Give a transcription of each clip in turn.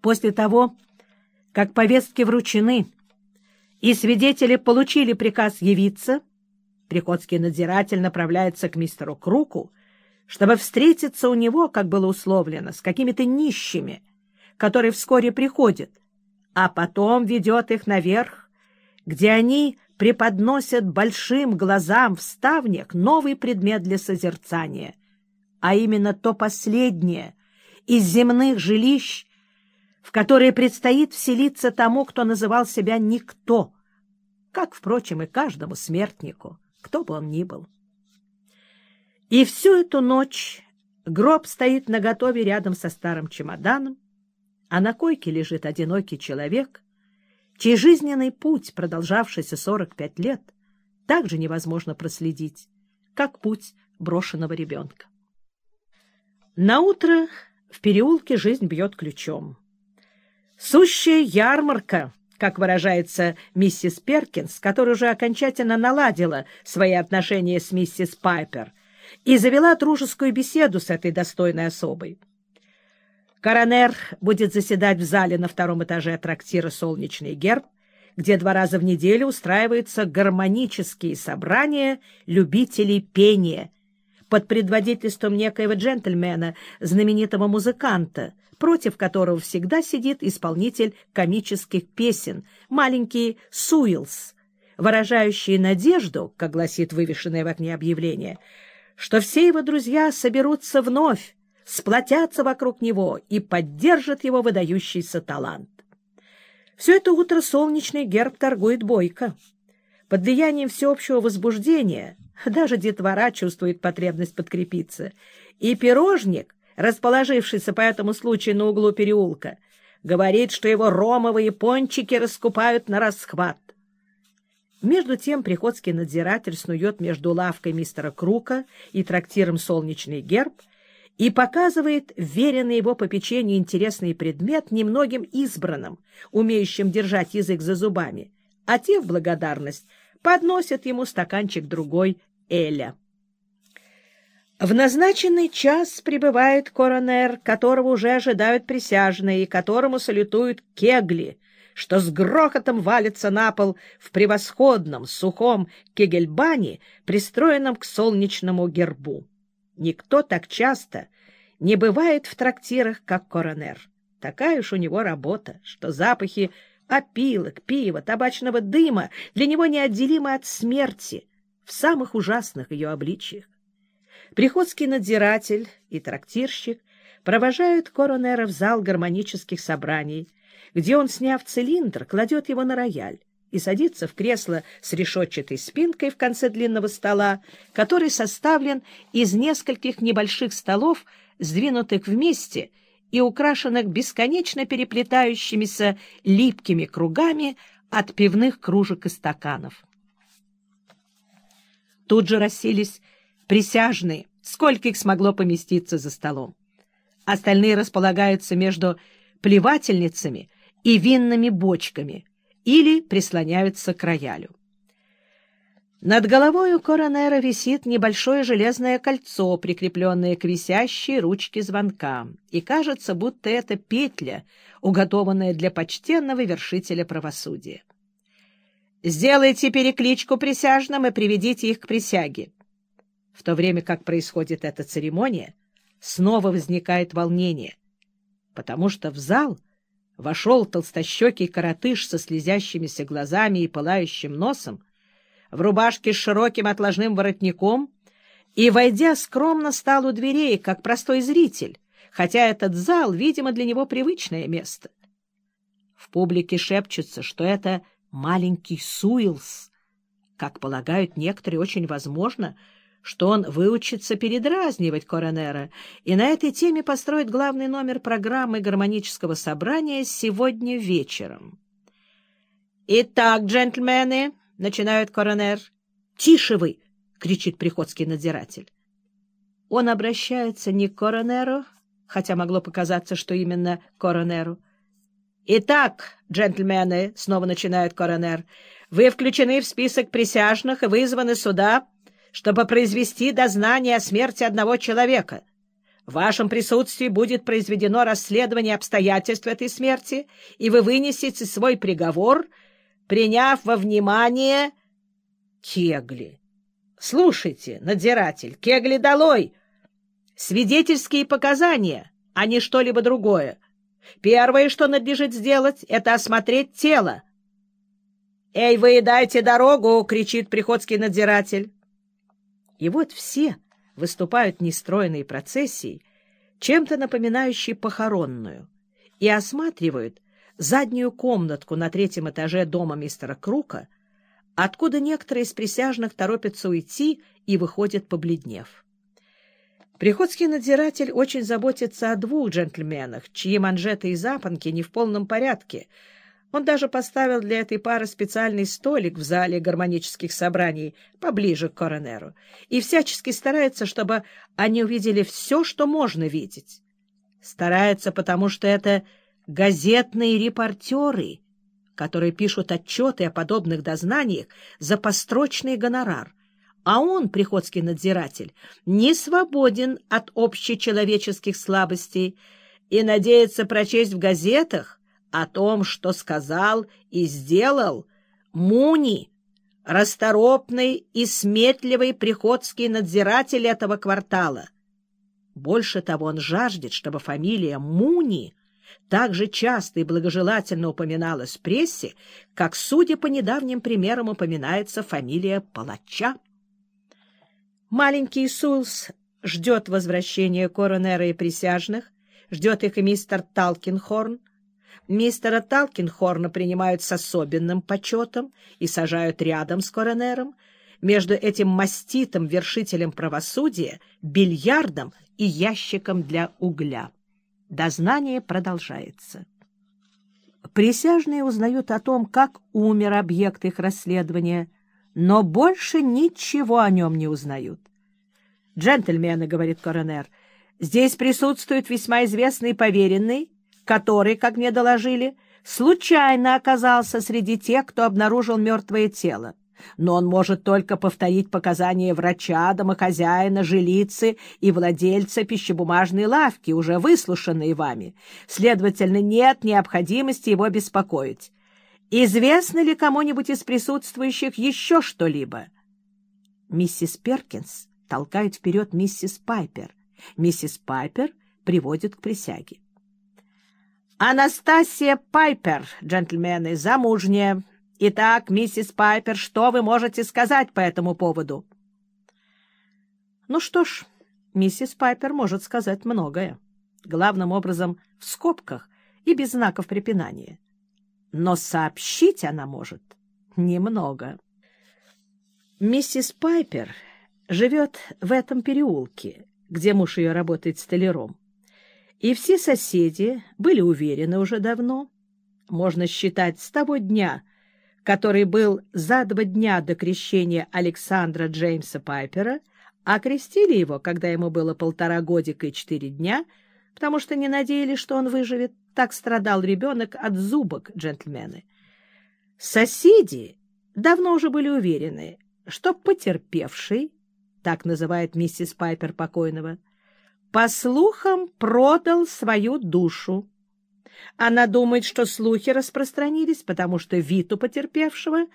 После того, как повестки вручены и свидетели получили приказ явиться, приходский надзиратель направляется к мистеру Круку, чтобы встретиться у него, как было условлено, с какими-то нищими, которые вскоре приходят, а потом ведет их наверх, где они преподносят большим глазам в ставнях новый предмет для созерцания, а именно то последнее из земных жилищ, в которое предстоит вселиться тому, кто называл себя никто, как, впрочем, и каждому смертнику, кто бы он ни был. И всю эту ночь гроб стоит наготове рядом со старым чемоданом, а на койке лежит одинокий человек, чей жизненный путь, продолжавшийся 45 лет, также невозможно проследить, как путь брошенного ребенка. Наутро в переулке жизнь бьет ключом. Сущая ярмарка, как выражается миссис Перкинс, которая уже окончательно наладила свои отношения с миссис Пайпер и завела дружескую беседу с этой достойной особой. Коронер будет заседать в зале на втором этаже трактира «Солнечный герб», где два раза в неделю устраиваются гармонические собрания любителей пения под предводительством некоего джентльмена, знаменитого музыканта, против которого всегда сидит исполнитель комических песен, маленький Суилс, выражающий надежду, как гласит вывешенное в окне объявление, что все его друзья соберутся вновь, сплотятся вокруг него и поддержат его выдающийся талант. Все это утро солнечный герб торгует бойко. Под влиянием всеобщего возбуждения даже детвора чувствует потребность подкрепиться, и пирожник расположившийся по этому случаю на углу переулка, говорит, что его ромовые пончики раскупают на расхват. Между тем приходский надзиратель снует между лавкой мистера Крука и трактиром «Солнечный герб» и показывает веренный его попечению интересный предмет немногим избранным, умеющим держать язык за зубами, а те в благодарность подносят ему стаканчик другой Эля. В назначенный час прибывает коронер, которого уже ожидают присяжные, и которому салютуют кегли, что с грохотом валится на пол в превосходном сухом кегельбане, пристроенном к солнечному гербу. Никто так часто не бывает в трактирах, как коронер. Такая уж у него работа, что запахи опилок, пива, табачного дыма для него неотделимы от смерти в самых ужасных ее обличиях. Приходский надзиратель и трактирщик провожают коронера в зал гармонических собраний, где он, сняв цилиндр, кладет его на рояль и садится в кресло с решетчатой спинкой в конце длинного стола, который составлен из нескольких небольших столов, сдвинутых вместе и украшенных бесконечно переплетающимися липкими кругами от пивных кружек и стаканов. Тут же расселись присяжные, сколько их смогло поместиться за столом. Остальные располагаются между плевательницами и винными бочками или прислоняются к роялю. Над головой у коронера висит небольшое железное кольцо, прикрепленное к висящей ручке звонка, и кажется, будто это петля, уготованная для почтенного вершителя правосудия. «Сделайте перекличку присяжным и приведите их к присяге. В то время как происходит эта церемония, снова возникает волнение, потому что в зал вошел толстощекий коротыш со слезящимися глазами и пылающим носом, в рубашке с широким отложным воротником и, войдя, скромно стал у дверей, как простой зритель, хотя этот зал, видимо, для него привычное место. В публике шепчется, что это маленький Суилс. Как полагают некоторые, очень возможно — что он выучится передразнивать коронера и на этой теме построит главный номер программы гармонического собрания сегодня вечером. «Итак, джентльмены», — начинает коронер. «Тише вы!» — кричит приходский надзиратель. Он обращается не к коронеру, хотя могло показаться, что именно к коронеру. «Итак, джентльмены», — снова начинает коронер, — «вы включены в список присяжных и вызваны сюда...» чтобы произвести дознание о смерти одного человека. В вашем присутствии будет произведено расследование обстоятельств этой смерти, и вы вынесете свой приговор, приняв во внимание кегли. Слушайте, надзиратель, кегли долой! Свидетельские показания, а не что-либо другое. Первое, что надлежит сделать, — это осмотреть тело. — Эй, вы дайте дорогу! — кричит приходский надзиратель. И вот все выступают нестроенной процессией, чем-то напоминающей похоронную, и осматривают заднюю комнатку на третьем этаже дома мистера Крука, откуда некоторые из присяжных торопятся уйти и выходят побледнев. Приходский надзиратель очень заботится о двух джентльменах, чьи манжеты и запонки не в полном порядке — он даже поставил для этой пары специальный столик в зале гармонических собраний поближе к коронеру и всячески старается, чтобы они увидели все, что можно видеть. Старается, потому что это газетные репортеры, которые пишут отчеты о подобных дознаниях за построчный гонорар, а он, приходский надзиратель, не свободен от общечеловеческих слабостей и надеется прочесть в газетах о том, что сказал и сделал Муни, расторопный и сметливый приходский надзиратель этого квартала. Больше того, он жаждет, чтобы фамилия Муни так же часто и благожелательно упоминалась в прессе, как, судя по недавним примерам, упоминается фамилия Палача. Маленький Сулс ждет возвращения коронера и присяжных, ждет их и мистер Талкинхорн, Мистера Талкинхорна принимают с особенным почетом и сажают рядом с коронером, между этим маститым вершителем правосудия, бильярдом и ящиком для угля. Дознание продолжается. Присяжные узнают о том, как умер объект их расследования, но больше ничего о нем не узнают. «Джентльмены», — говорит коронер, — «здесь присутствует весьма известный поверенный, который, как мне доложили, случайно оказался среди тех, кто обнаружил мертвое тело. Но он может только повторить показания врача, домохозяина, жилицы и владельца пищебумажной лавки, уже выслушанные вами. Следовательно, нет необходимости его беспокоить. Известно ли кому-нибудь из присутствующих еще что-либо? Миссис Перкинс толкает вперед миссис Пайпер. Миссис Пайпер приводит к присяге. Анастасия Пайпер, джентльмены, замужняя. Итак, миссис Пайпер, что вы можете сказать по этому поводу? Ну что ж, миссис Пайпер может сказать многое. Главным образом в скобках и без знаков препинания. Но сообщить она может немного. Миссис Пайпер живет в этом переулке, где муж ее работает столяром. И все соседи были уверены уже давно, можно считать с того дня, который был за два дня до крещения Александра Джеймса Пайпера, а крестили его, когда ему было полтора годика и четыре дня, потому что не надеялись, что он выживет. Так страдал ребенок от зубок, джентльмены. Соседи давно уже были уверены, что потерпевший, так называет миссис Пайпер покойного, — по слухам, продал свою душу. Она думает, что слухи распространились, потому что вид у потерпевшего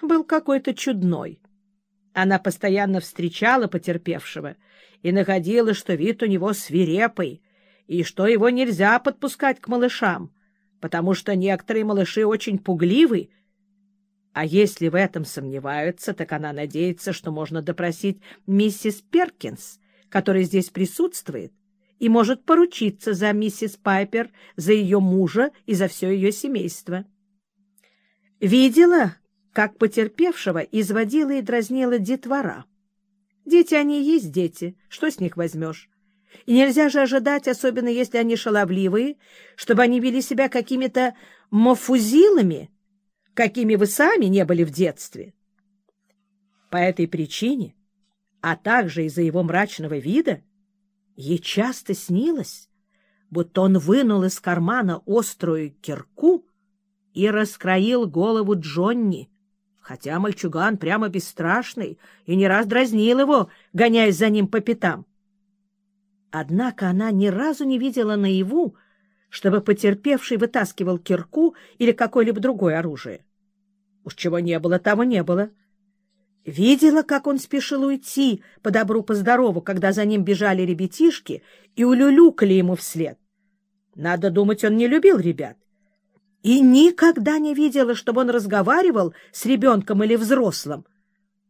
был какой-то чудной. Она постоянно встречала потерпевшего и находила, что вид у него свирепый, и что его нельзя подпускать к малышам, потому что некоторые малыши очень пугливы, а если в этом сомневаются, так она надеется, что можно допросить миссис Перкинс, который здесь присутствует и может поручиться за миссис Пайпер, за ее мужа и за все ее семейство. Видела, как потерпевшего изводила и дразнила детвора. Дети они есть дети, что с них возьмешь? И нельзя же ожидать, особенно если они шаловливые, чтобы они вели себя какими-то мофузилами, какими вы сами не были в детстве. По этой причине а также из-за его мрачного вида, ей часто снилось, будто он вынул из кармана острую кирку и раскроил голову Джонни, хотя мальчуган прямо бесстрашный и не раз дразнил его, гоняясь за ним по пятам. Однако она ни разу не видела наяву, чтобы потерпевший вытаскивал кирку или какое-либо другое оружие. Уж чего не было, того не было. Видела, как он спешил уйти по добру, по когда за ним бежали ребятишки и улюлюкали ему вслед. Надо думать, он не любил ребят. И никогда не видела, чтобы он разговаривал с ребенком или взрослым,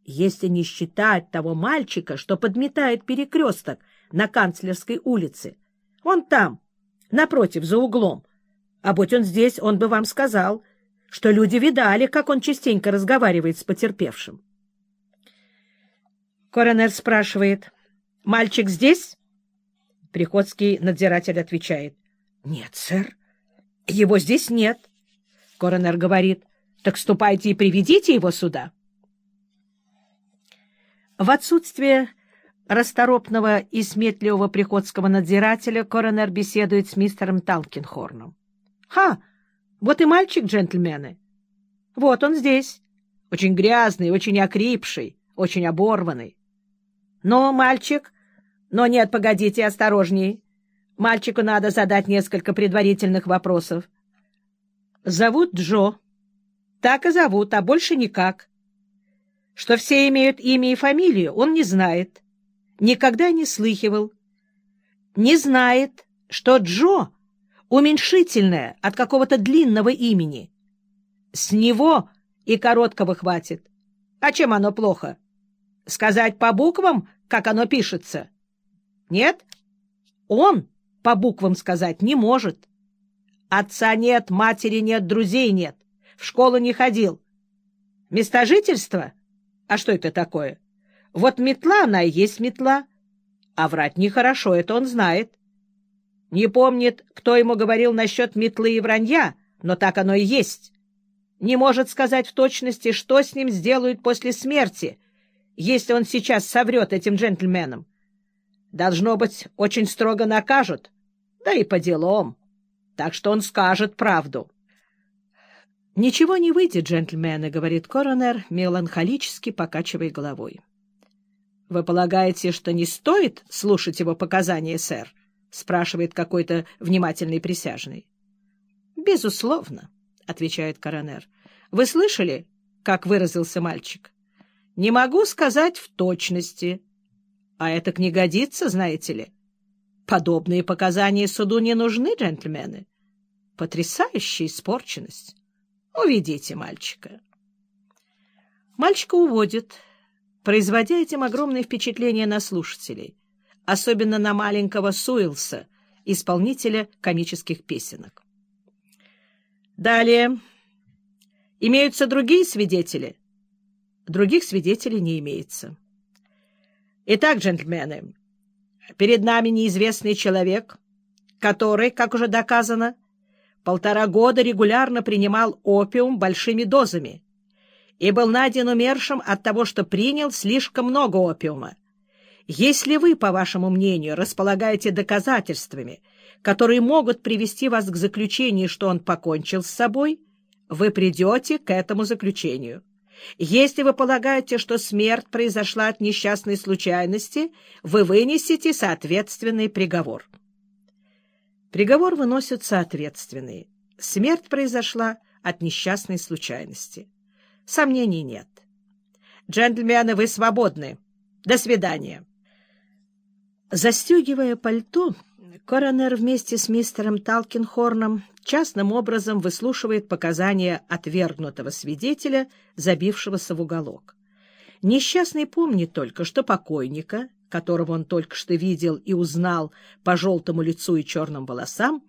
если не считать того мальчика, что подметает перекресток на канцлерской улице. Он там, напротив, за углом. А будь он здесь, он бы вам сказал, что люди видали, как он частенько разговаривает с потерпевшим. Коронер спрашивает, «Мальчик здесь?» Приходский надзиратель отвечает, «Нет, сэр, его здесь нет». Коронер говорит, «Так ступайте и приведите его сюда». В отсутствие расторопного и сметливого приходского надзирателя коронер беседует с мистером Талкинхорном. «Ха! Вот и мальчик, джентльмены! Вот он здесь, очень грязный, очень окрипший, очень оборванный. Но мальчик... Но нет, погодите, осторожней. Мальчику надо задать несколько предварительных вопросов. Зовут Джо. Так и зовут, а больше никак. Что все имеют имя и фамилию, он не знает. Никогда не слыхивал. Не знает, что Джо уменьшительное от какого-то длинного имени. С него и короткого хватит. А чем оно плохо? Сказать по буквам, как оно пишется? Нет? Он по буквам сказать не может. Отца нет, матери нет, друзей нет. В школу не ходил. Место жительства? А что это такое? Вот метла она и есть метла. А врать нехорошо, это он знает. Не помнит, кто ему говорил насчет метлы и вранья, но так оно и есть. Не может сказать в точности, что с ним сделают после смерти, если он сейчас соврет этим джентльменам. Должно быть, очень строго накажут, да и по делам. Так что он скажет правду. — Ничего не выйдет, джентльмены, — говорит коронер, меланхолически покачивая головой. — Вы полагаете, что не стоит слушать его показания, сэр? — спрашивает какой-то внимательный присяжный. — Безусловно, — отвечает коронер. — Вы слышали, как выразился мальчик? Не могу сказать в точности. А это не годится, знаете ли. Подобные показания суду не нужны, джентльмены. Потрясающая испорченность. Уведите мальчика. Мальчика уводят, производя этим огромное впечатление на слушателей, особенно на маленького Суилса, исполнителя комических песенок. Далее. Имеются другие свидетели? Других свидетелей не имеется. Итак, джентльмены, перед нами неизвестный человек, который, как уже доказано, полтора года регулярно принимал опиум большими дозами и был найден умершим от того, что принял слишком много опиума. Если вы, по вашему мнению, располагаете доказательствами, которые могут привести вас к заключению, что он покончил с собой, вы придете к этому заключению. Если вы полагаете, что смерть произошла от несчастной случайности, вы вынесете соответственный приговор. Приговор выносят соответственный. Смерть произошла от несчастной случайности. Сомнений нет. Джентльмены, вы свободны. До свидания. Застегивая пальто, коронер вместе с мистером Талкинхорном частным образом выслушивает показания отвергнутого свидетеля, забившегося в уголок. Несчастный помнит только, что покойника, которого он только что видел и узнал по желтому лицу и черным волосам,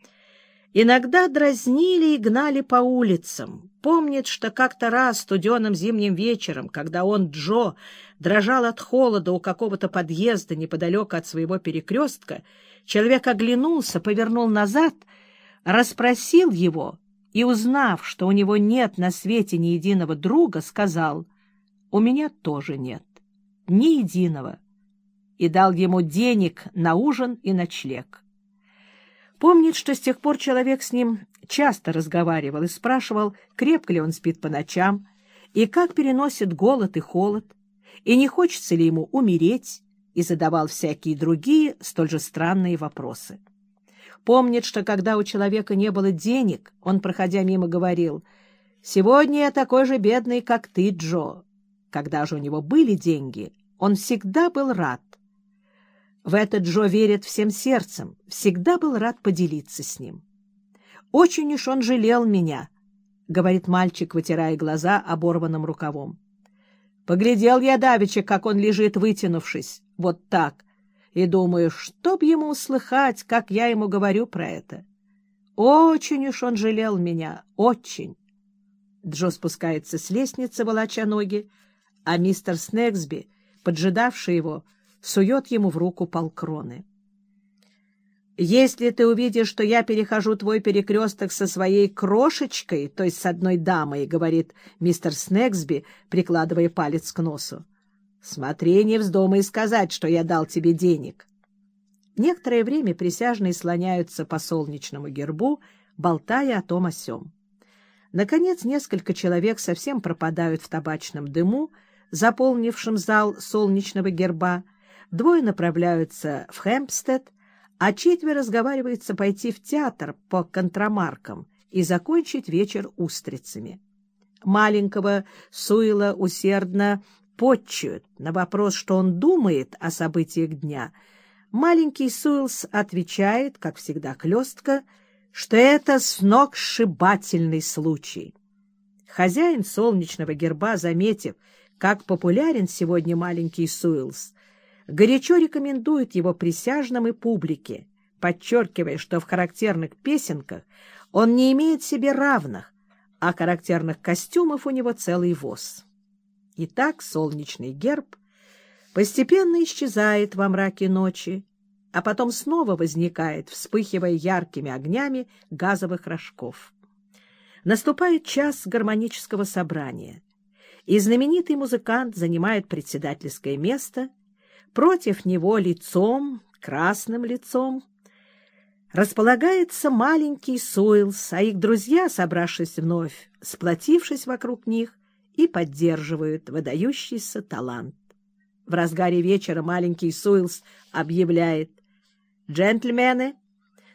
иногда дразнили и гнали по улицам. Помнит, что как-то раз студеным зимним вечером, когда он, Джо, дрожал от холода у какого-то подъезда неподалеку от своего перекрестка, человек оглянулся, повернул назад — расспросил его и, узнав, что у него нет на свете ни единого друга, сказал, «У меня тоже нет, ни единого», и дал ему денег на ужин и ночлег. Помнит, что с тех пор человек с ним часто разговаривал и спрашивал, крепко ли он спит по ночам, и как переносит голод и холод, и не хочется ли ему умереть, и задавал всякие другие, столь же странные вопросы. Помнит, что когда у человека не было денег, он, проходя мимо, говорил «Сегодня я такой же бедный, как ты, Джо». Когда же у него были деньги, он всегда был рад. В это Джо верит всем сердцем, всегда был рад поделиться с ним. «Очень уж он жалел меня», — говорит мальчик, вытирая глаза оборванным рукавом. Поглядел я давеча, как он лежит, вытянувшись, вот так, и думаю, чтоб ему услыхать, как я ему говорю про это. Очень уж он жалел меня, очень. Джо спускается с лестницы, волоча ноги, а мистер Снегсби, поджидавший его, сует ему в руку полкроны. Если ты увидишь, что я перехожу твой перекресток со своей крошечкой, то есть с одной дамой, — говорит мистер Снегсби, прикладывая палец к носу, — смотри, не вздумай сказать, что я дал тебе денег. Некоторое время присяжные слоняются по солнечному гербу, болтая о том о сём. Наконец, несколько человек совсем пропадают в табачном дыму, заполнившем зал солнечного герба, двое направляются в Хэмпстед, а четверо разговаривается пойти в театр по контрамаркам и закончить вечер устрицами. Маленького Суила усердно подчуют на вопрос, что он думает о событиях дня. Маленький Суилс отвечает, как всегда хлестко, что это сногсшибательный случай. Хозяин солнечного герба, заметив, как популярен сегодня маленький Суилс, горячо рекомендует его присяжным и публике, подчеркивая, что в характерных песенках он не имеет себе равных, а характерных костюмов у него целый воз. Итак, солнечный герб постепенно исчезает во мраке ночи, а потом снова возникает, вспыхивая яркими огнями газовых рожков. Наступает час гармонического собрания, и знаменитый музыкант занимает председательское место — Против него лицом, красным лицом, располагается маленький Суэлс, а их друзья, собравшись вновь, сплотившись вокруг них, и поддерживают выдающийся талант. В разгаре вечера маленький Суэлс объявляет «Джентльмены,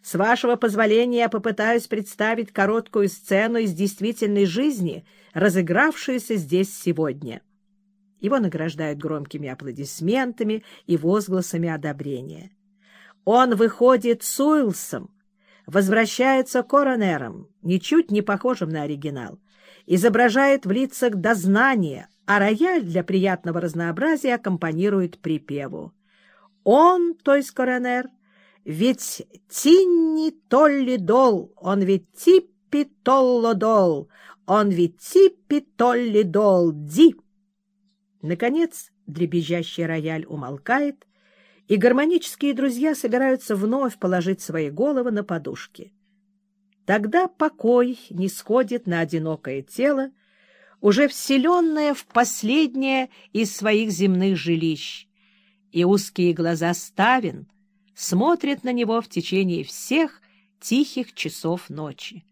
с вашего позволения я попытаюсь представить короткую сцену из действительной жизни, разыгравшуюся здесь сегодня». Его награждают громкими аплодисментами и возгласами одобрения. Он выходит с Уилсом, возвращается коронером, ничуть не похожим на оригинал, изображает в лицах дознание, а рояль для приятного разнообразия аккомпанирует припеву. Он, то есть коронер, ведь Тинни Толли Дол, он ведь Типпи Толло Дол, он ведь Типпи Толли Дол, Ди. Наконец дребезжащий рояль умолкает, и гармонические друзья собираются вновь положить свои головы на подушки. Тогда покой не сходит на одинокое тело, уже вселенное в последнее из своих земных жилищ, и узкие глаза Ставин смотрят на него в течение всех тихих часов ночи.